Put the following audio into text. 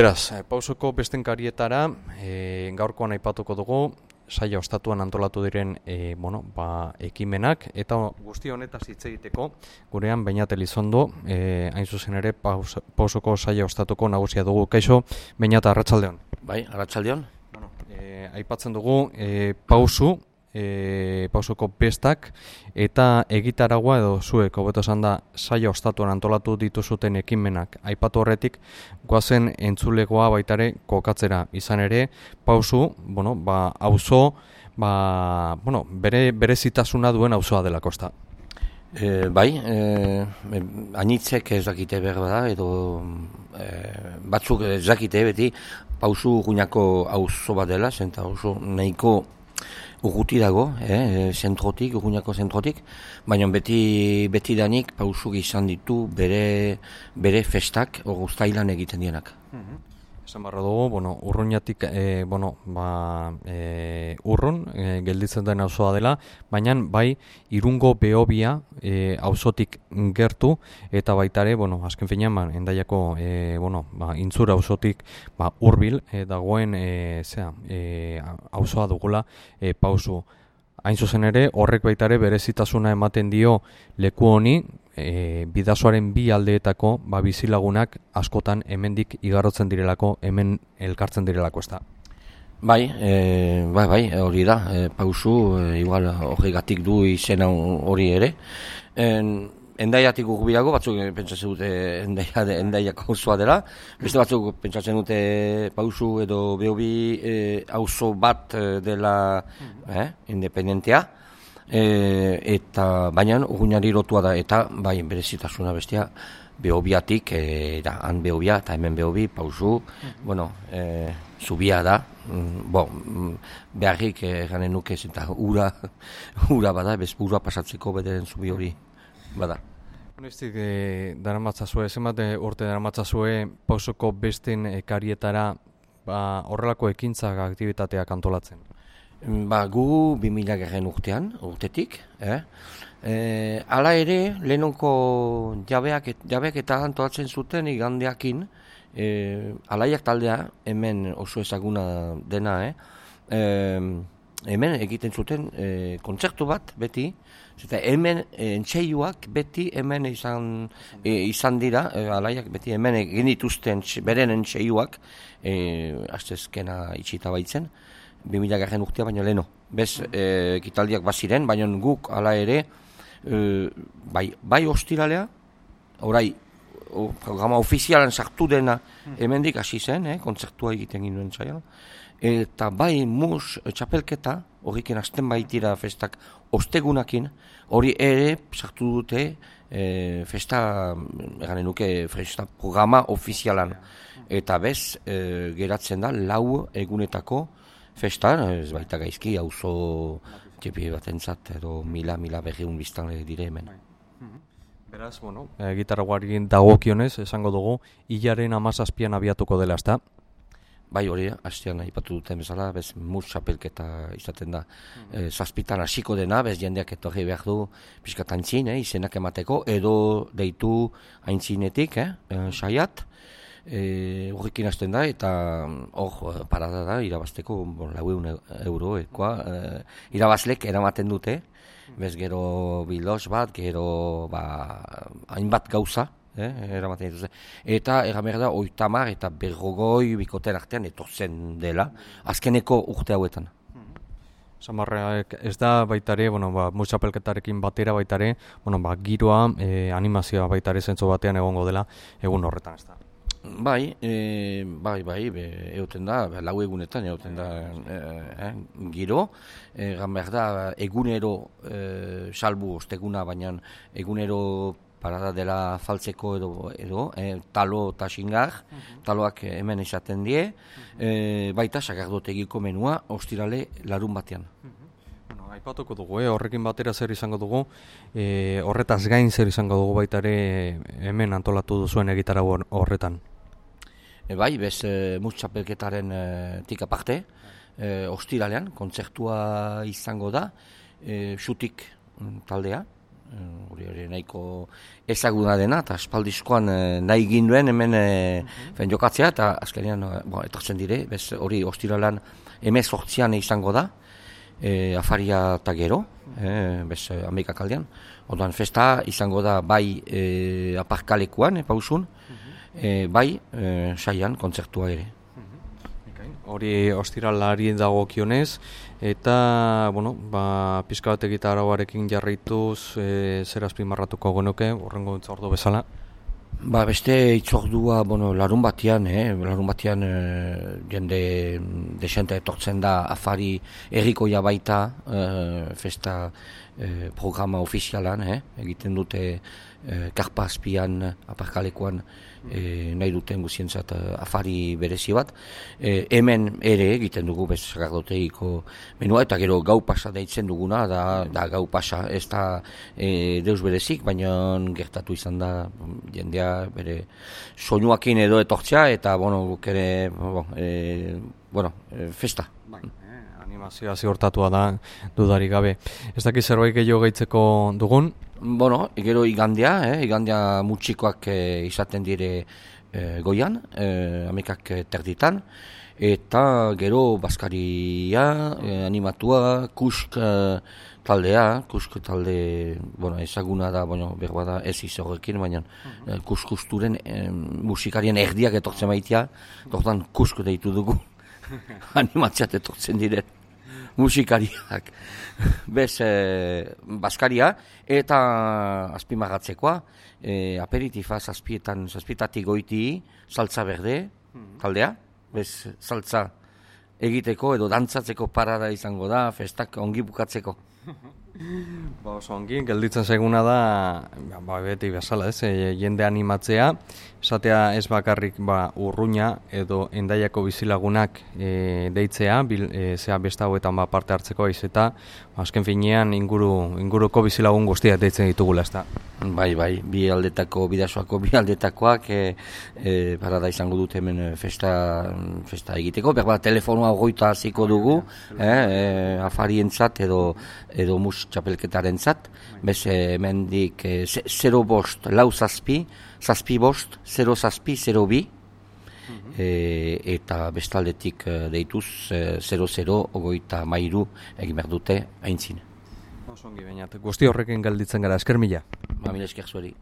Beraz, eh, pausoko bestenkarietara e, gaurkoan aipatuko dugu saia ostatuan antolatu diren e, bueno, ba, ekimenak eta guzti honetaz hitz egiteko gurean Beñat Elizondo e, hain zuzen ere paus, pausoko saia ostatuko nagusia dugu. Kaixo, Beñat Arratsaldeon. Bai, Arratsaldeon. Bueno, e, aipatzen dugu e, pausu e, pausoko bestak eta egitaragua edo zuek hobeto esan da saia ostatuan antolatu dituzuten ekimenak. Aipatu horretik goazen entzulegoa baitare kokatzera. Izan ere pausu bueno ba auzo ba bueno bere berezitasuna duen auzoa dela kosta. E, bai, e, anitzek ez dakite behar da, edo e, batzuk ez dakite beti, pausu guinako auzo bat dela, zenta oso nahiko urruti dago, eh, zentrotik, urruñako zentrotik, baina beti, beti danik pausuk izan ditu bere, bere festak ustailan egiten dienak. Mm Esan barra dugu, bueno, urruñatik, e, bueno, ba, e, urrun, e, gelditzen den auzoa dela, baina bai, irungo behobia e, auzotik gertu, eta baitare, bueno, azken finean, ba, endaiako, e, bueno, ba, intzura auzotik, ba, urbil, e, dagoen, e, zera, e, auzoa dugula, e, pausu. Hain zuzen ere, horrek baitare berezitasuna ematen dio leku honi, e, bidazoaren bi aldeetako ba, bizilagunak askotan hemendik igarrotzen direlako, hemen elkartzen direlako, ez da? Bai, e, bai, bai, hori da, e, pausu, e, igual horregatik du izena hori ere. En, endaiatik urbiago, batzuk pentsatzen dute endaia, endaiako osoa dela, beste batzuk pentsatzen dute pausu edo behobi e, auzo bat dela mm eh, independentea. E, eta baina urguinari lotua da eta bai berezitasuna bestia behobiatik e, da, han behobia eta hemen behobi pausu bueno e, zubia da. Mm, bo, mm, beharrik ganen nuke eta ura ura bada bez ura pasatzeko bederen zubi hori bada Honestik, e, dara matzazue, zenbat urte dara matzazue pausoko besten ekarietara ba, horrelako ekintzak aktibitateak antolatzen? Ba, gu 2000 garen urtean, urtetik. Eh? E, ala ere, lehenonko jabeak, jabeak eta antoatzen zuten igandeakin, e, alaiak taldea, hemen oso ezaguna dena, eh? e, hemen egiten zuten e, kontzertu bat, beti, Eta hemen e, entxeiuak beti hemen izan, e, izan dira, e, alaiak beti hemen egin dituzten beren entxeiuak, e, astezkena itxita baitzen, 2000 garren urtea baina leno. Bez, e, kitaldiak baziren, baina guk ala ere, e, bai, bai ostiralea, orai, o, programa ofizialan sartu dena hemendik hasi zen, eh, kontzertua egiten ginen txaian. Eta bai mus txapelketa, horriken asten baitira festak ostegunakin, hori ere sartu dute e, festa, eganen nuke, festa programa ofizialan. Eta bez, e, geratzen da, lau egunetako, festan, ez baita gaizki, auzo txipi bat entzat, edo mila, mila berriun biztan dire hemen. Beraz, bueno, e, gitarra guargin dagokionez, esango dugu, hilaren amazazpian abiatuko dela, ezta? Bai hori, hastean aipatu duten bezala, bez mus txapelketa izaten da. Mm -hmm. e, zazpitan hasiko dena, bez jendeak etorri behar du piskatantzin, eh, izenak emateko, edo deitu haintzinetik, eh, e, saiat e, horrekin hasten da, eta hor parada da, irabazteko bon, lau euro, ekoa, e, irabazlek eramaten dute, bez gero bilos bat, gero ba, hainbat gauza, eh, eramaten dituzte. Eta erramer da, oitamar eta berrogoi bikoten artean etortzen dela, azkeneko urte hauetan. Samarrak ez da baitare, bueno, ba, musapelketarekin batera baitare, bueno, ba, giroa, e, animazioa baitare zentzu batean egongo dela, egun horretan ez da. Bai, e, bai, bai, be, euten da, be, lau egunetan euten da e, e, giro. E, behar da, egunero e, salbu osteguna, baina egunero parada dela faltzeko edo, edo e, talo eta xingar, mhm. taloak hemen esaten die, e, baita sagardotegiko menua ostirale larun batean. Mhm. Aipatuko dugu, eh? horrekin batera zer izango dugu, e, horretaz gain zer izango dugu baita ere hemen antolatu duzuen egitara horretan. E, bai, bez e, mutxapelketaren e, tika parte, e, ostiralean, kontzertua izango da, e, xutik mm, taldea, hori hori nahiko ezaguna dena, eta espaldizkoan nahi ginduen hemen e, jokatzea, eta azkenean, bo, etortzen dire, bez hori ostiralan emez sortzian izango da, e, afaria eta gero, e, bez Amerikak aldean, Odan festa izango da bai e, aparkalekuan, e, pausun, e, bai e, saian kontzertua ere. Hori ostiralari dago kionez, eta, bueno, ba, pizka bat egita arauarekin jarraituz, e, zer azpimarratuko genuke, horrengo ordu bezala? Ba, beste itzordua, bueno, larun batian, eh? larun batian eh, jende desente etortzen da afari errikoia baita eh, festa eh, programa ofizialan, eh? egiten dute eh, karpa azpian, aparkalekoan, e, nahi duten guzientzat eh, afari berezi bat. E, hemen ere egiten dugu bez menua eta gero gau pasa deitzen duguna da, da gau pasa ez da e, deus berezik, baina gertatu izan da jendea bere soinuakin edo etortzea eta bueno, guk ere bon, e, bueno, festa. Bai, animazioa ziortatua da dudari gabe. Ez dakiz zerbait gehiago gaitzeko dugun? Bueno, gero igandea, eh? igandea mutxikoak eh, izaten dire eh, goian, eh, amikak eh, terditan, eta gero baskaria, eh, animatua, kusk eh, taldea, kusk talde, bueno, ezaguna da, bueno, berbada ez izorekin, baina uh eh, kuskusturen eh, musikarien erdiak etortzen baitia, tortan kusk deitu dugu, animatziat etortzen dire musikariak. Bez e, baskaria eta azpimagatzekoa e, aperitifa zazpietan zazpietatik goiti saltza berde taldea. Bez saltza egiteko edo dantzatzeko parada izango da festak ongi bukatzeko Ba, oso ongi, gelditzen seguna da, ba, beti bezala, ez, e, jende animatzea, esatea ez bakarrik ba, urruña edo endaiako bizilagunak e, deitzea, bil, e, zea besta hauetan ba, parte hartzeko aiz eta ba, azken finean inguru, inguruko bizilagun guztiak deitzen ditugula ez da. Bai, bai, bi aldetako, bidasoako bi aldetakoak e, e, parada izango dut hemen e, festa, festa egiteko, behar bat telefonua goita hasiko dugu, eh, e, afarientzat edo, edo mus txapelketaren zat, bez hemen dik e, zero bost, lau zazpi, zazpi bost, 0 zazpi, 0 bi, e, eta bestaldetik deituz 0-0 e, ogoita mairu egin behar dute haintzin. Osongi bainat, guzti horrekin galditzen gara, esker mila. Ba, mila esker zuari.